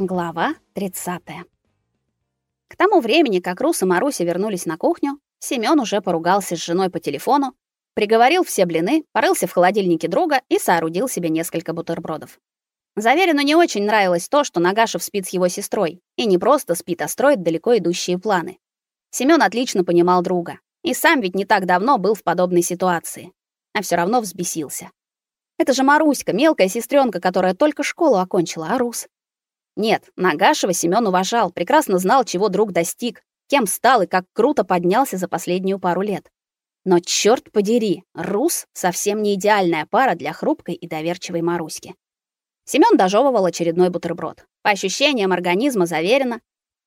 Глава 30. К тому времени, как Рус и Маруся вернулись на кухню, Семён уже поругался с женой по телефону, приговорил все блины, порылся в холодильнике друга и соорудил себе несколько бутербродов. Заверину не очень нравилось то, что Нагашев спит с его сестрой, и не просто спит, а строит далеко идущие планы. Семён отлично понимал друга, и сам ведь не так давно был в подобной ситуации, а все равно взбесился. Это же Маруська, мелкая сестренка, которая только школу окончила, а Рус нет, Нагашева Семён уважал, прекрасно знал, чего друг достиг, кем стал и как круто поднялся за последнюю пару лет. Но чёрт подери, Рус совсем не идеальная пара для хрупкой и доверчивой Маруськи. Семён дожевывал очередной бутерброд. По ощущениям организма заверено,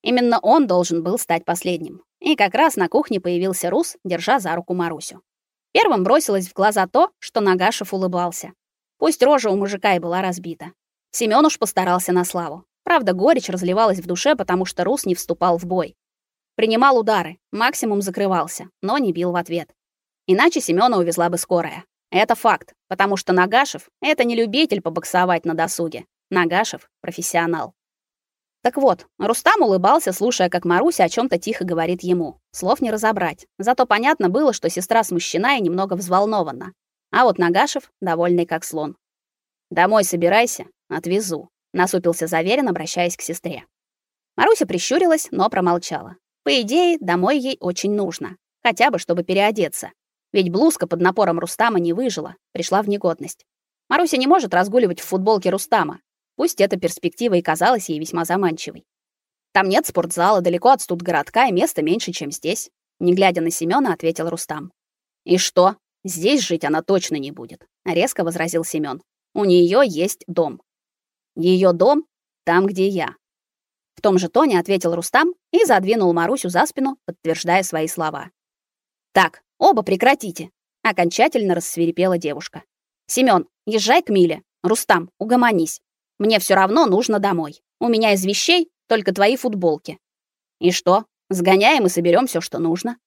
именно он должен был стать последним. И как раз на кухне появился Рус, держа за руку Марусю. Первым бросилось в глаза то, что Нагашев улыбался. Пусть рожа у мужика и была разбита. Семён уж постарался на славу. Правда, горечь разливалась в душе, потому что Рус не вступал в бой. Принимал удары, максимум закрывался, но не бил в ответ. Иначе Семёна увезла бы скорая. Это факт, потому что Нагашев — это не любитель побоксовать на досуге. Нагашев — профессионал. Так вот, Рустам улыбался, слушая, как Маруся о чем то тихо говорит ему. Слов не разобрать. Зато понятно было, что сестра смущена и немного взволнована. А вот Нагашев довольный как слон. «Домой собирайся, отвезу», насупился Заверин, обращаясь к сестре. Маруся прищурилась, но промолчала. По идее, домой ей очень нужно, хотя бы чтобы переодеться. Ведь блузка под напором Рустама не выжила, пришла в негодность. Маруся не может разгуливать в футболке Рустама. Пусть эта перспектива и казалась ей весьма заманчивой. Там нет спортзала, далеко от студгородка, и места меньше, чем здесь, не глядя на Семёна, ответил Рустам. И что? Здесь жить она точно не будет, резко возразил Семён. У неё есть дом. Ее дом там, где я. В том же тоне ответил Рустам и задвинул Марусю за спину, подтверждая свои слова. Так, оба прекратите, окончательно рассвирепела девушка. Семён, езжай к Миле. Рустам, угомонись. Мне все равно нужно домой. У меня из вещей только твои футболки. И что? Сгоняем и соберем все, что нужно.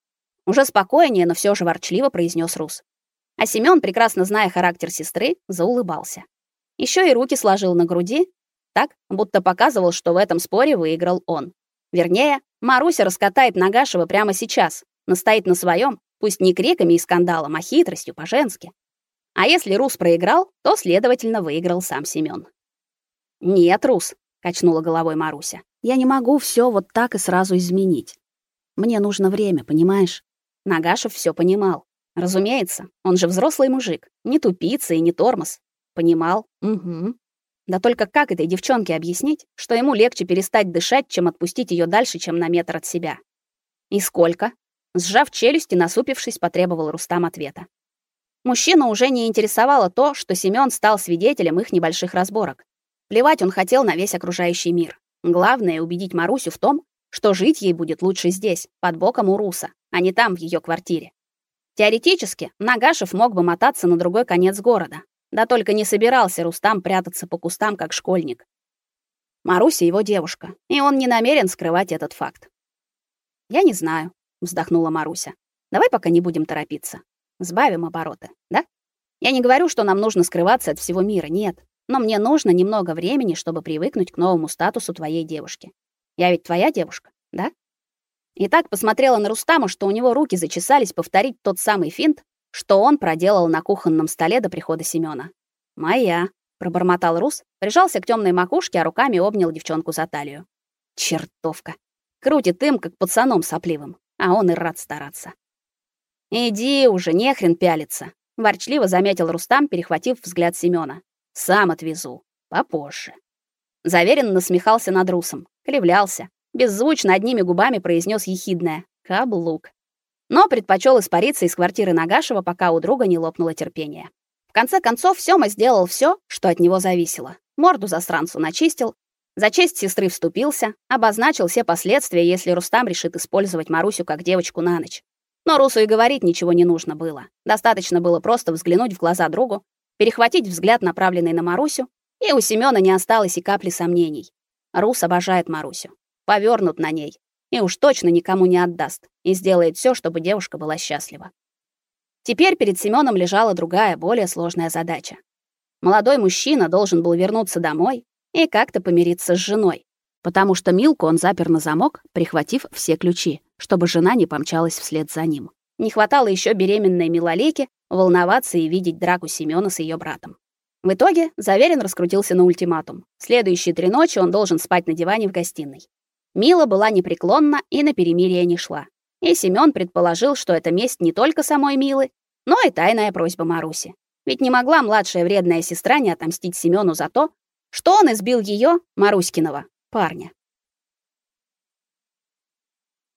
Уже спокойнее, но все же ворчливо произнес Рус. А Семён, прекрасно зная характер сестры, заулыбался. Еще и руки сложил на груди, так, будто показывал, что в этом споре выиграл он. Вернее, Маруся раскатает Нагашева прямо сейчас, настоит на своем, пусть не криками и скандалом, а хитростью по-женски. А если Рус проиграл, то, следовательно, выиграл сам Семён. «Нет, Рус», — качнула головой Маруся, — «я не могу все вот так и сразу изменить. Мне нужно время, понимаешь?» Нагашев все понимал. Разумеется, он же взрослый мужик, не тупица и не тормоз. Понимал? Угу. Да только как этой девчонке объяснить, что ему легче перестать дышать, чем отпустить ее дальше, чем на метр от себя? И сколько? Сжав челюсти, насупившись, потребовал Рустам ответа. Мужчину уже не интересовало то, что Семён стал свидетелем их небольших разборок. Плевать он хотел на весь окружающий мир. Главное убедить Марусю в том, что жить ей будет лучше здесь, под боком у Руса, а не там в ее квартире. Теоретически, Нагашев мог бы мотаться на другой конец города, да только не собирался Рустам прятаться по кустам, как школьник. Маруся его девушка, и он не намерен скрывать этот факт. Я не знаю, вздохнула Маруся. Давай пока не будем торопиться. Сбавим обороты, да? Я не говорю, что нам нужно скрываться от всего мира, нет. Но мне нужно немного времени, чтобы привыкнуть к новому статусу твоей девушки. Я ведь твоя девушка, да? И так посмотрела на Рустама, что у него руки зачесались повторить тот самый финт, что он проделал на кухонном столе до прихода Семёна. «Моя», — пробормотал Рус, прижался к темной макушке, а руками обнял девчонку за талию. «Чертовка! Крутит им, как пацаном сопливым, а он и рад стараться». «Иди уже, не хрен пялиться», — ворчливо заметил Рустам, перехватив взгляд Семёна. «Сам отвезу. Попозже». Заверенно насмехался над Русом, кривлялся, беззвучно одними губами произнес ехидное «каблук» но предпочел испариться из квартиры Нагашева, пока у друга не лопнуло терпение. В конце концов, Сёма сделал все, что от него зависело. Морду засранцу начистил, за честь сестры вступился, обозначил все последствия, если Рустам решит использовать Марусю как девочку на ночь. Но Русу и говорить ничего не нужно было. Достаточно было просто взглянуть в глаза другу, перехватить взгляд, направленный на Марусю, и у Семёна не осталось и капли сомнений. Рус обожает Марусю. Повёрнут на ней и уж точно никому не отдаст, и сделает все, чтобы девушка была счастлива. Теперь перед Семеном лежала другая, более сложная задача. Молодой мужчина должен был вернуться домой и как-то помириться с женой, потому что Милку он запер на замок, прихватив все ключи, чтобы жена не помчалась вслед за ним. Не хватало еще беременной Милолеке волноваться и видеть драку Семёна с ее братом. В итоге Заверин раскрутился на ультиматум. Следующие три ночи он должен спать на диване в гостиной. Мила была непреклонна и на перемирие не шла. И Семён предположил, что это месть не только самой Милы, но и тайная просьба Маруси. Ведь не могла младшая вредная сестра не отомстить Семёну за то, что он избил ее, Маруськиного, парня.